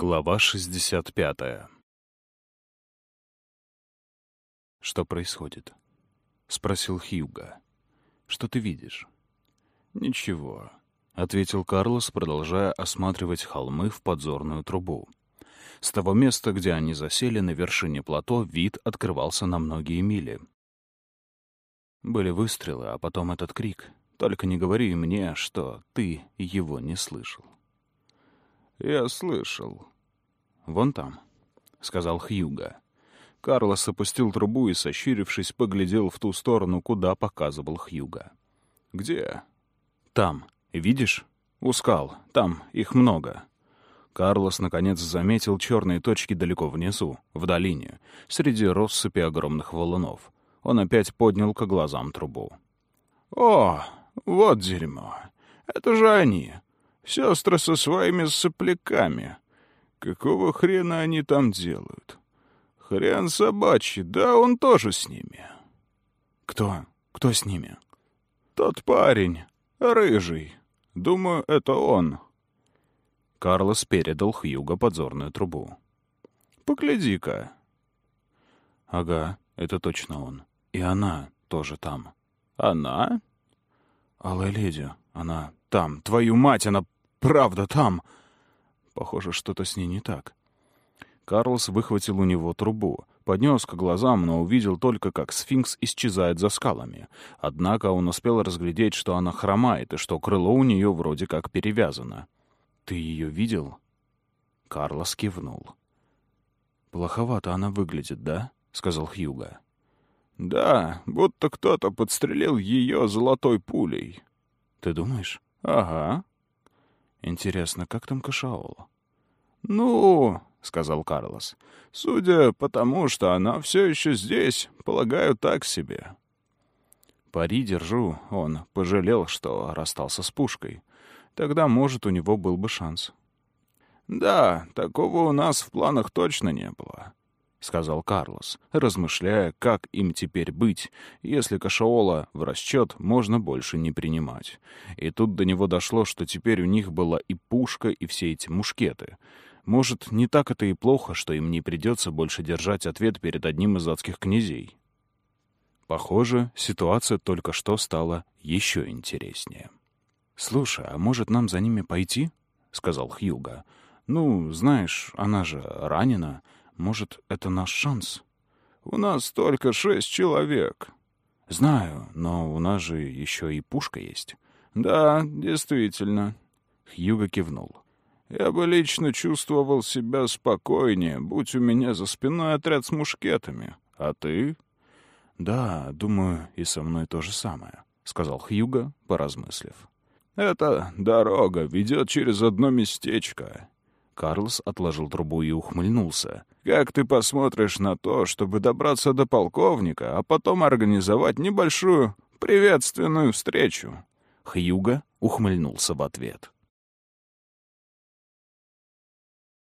Глава 65 «Что происходит?» — спросил Хьюга. «Что ты видишь?» «Ничего», — ответил Карлос, продолжая осматривать холмы в подзорную трубу. С того места, где они засели на вершине плато, вид открывался на многие мили. Были выстрелы, а потом этот крик. Только не говори мне, что ты его не слышал. «Я слышал». «Вон там», — сказал Хьюга. Карлос опустил трубу и, сощурившись, поглядел в ту сторону, куда показывал Хьюга. «Где?» «Там. Видишь? У скал. Там. Их много». Карлос, наконец, заметил черные точки далеко внизу, в долине, среди россыпи огромных валунов. Он опять поднял к глазам трубу. «О, вот дерьмо. Это же они. Сестры со своими сопляками. Какого хрена они там делают? Хрен собачий, да он тоже с ними. Кто? Кто с ними? Тот парень, рыжий. Думаю, это он. Карлос передал Хьюго подзорную трубу. «Погляди-ка». «Ага, это точно он. И она тоже там». «Она?» «Алая леди, она там. Твою мать, она правда там. Похоже, что-то с ней не так. Карлс выхватил у него трубу, поднес к глазам, но увидел только, как сфинкс исчезает за скалами. Однако он успел разглядеть, что она хромает, и что крыло у нее вроде как перевязано. «Ты ее видел?» Карлос кивнул. «Плоховато она выглядит, да?» — сказал Хьюга. «Да, будто кто-то подстрелил ее золотой пулей». «Ты думаешь?» «Ага. Интересно, как там Кашаол? «Ну, — сказал Карлос, — судя по тому, что она все еще здесь, полагаю, так себе». Пари держу, он пожалел, что расстался с пушкой. Тогда, может, у него был бы шанс. «Да, такого у нас в планах точно не было. — сказал Карлос, размышляя, как им теперь быть, если Кашаола в расчет можно больше не принимать. И тут до него дошло, что теперь у них была и пушка, и все эти мушкеты. Может, не так это и плохо, что им не придется больше держать ответ перед одним из адских князей. Похоже, ситуация только что стала еще интереснее. «Слушай, а может, нам за ними пойти?» — сказал Хьюга. «Ну, знаешь, она же ранена». Может, это наш шанс? У нас только шесть человек. Знаю, но у нас же еще и пушка есть. Да, действительно. Хьюго кивнул. Я бы лично чувствовал себя спокойнее, будь у меня за спиной отряд с мушкетами. А ты? Да, думаю, и со мной то же самое, сказал Хьюго, поразмыслив. Эта дорога ведет через одно местечко. Карлос отложил трубу и ухмыльнулся. «Как ты посмотришь на то, чтобы добраться до полковника, а потом организовать небольшую приветственную встречу?» Хьюга ухмыльнулся в ответ.